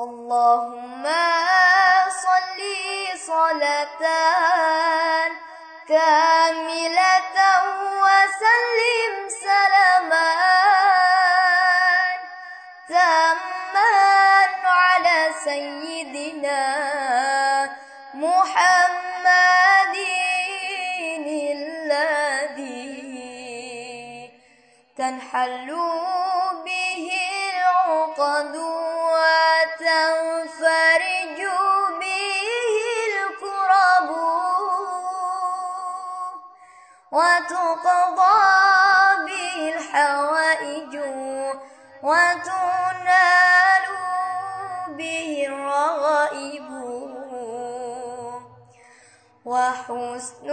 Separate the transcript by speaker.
Speaker 1: اللهم صل صلاة كاملة وسلم سلاما تاما على سيدنا محمد الذي تنحل به العقد وتقضى به الحوائج وتنال به الرغائب وحسن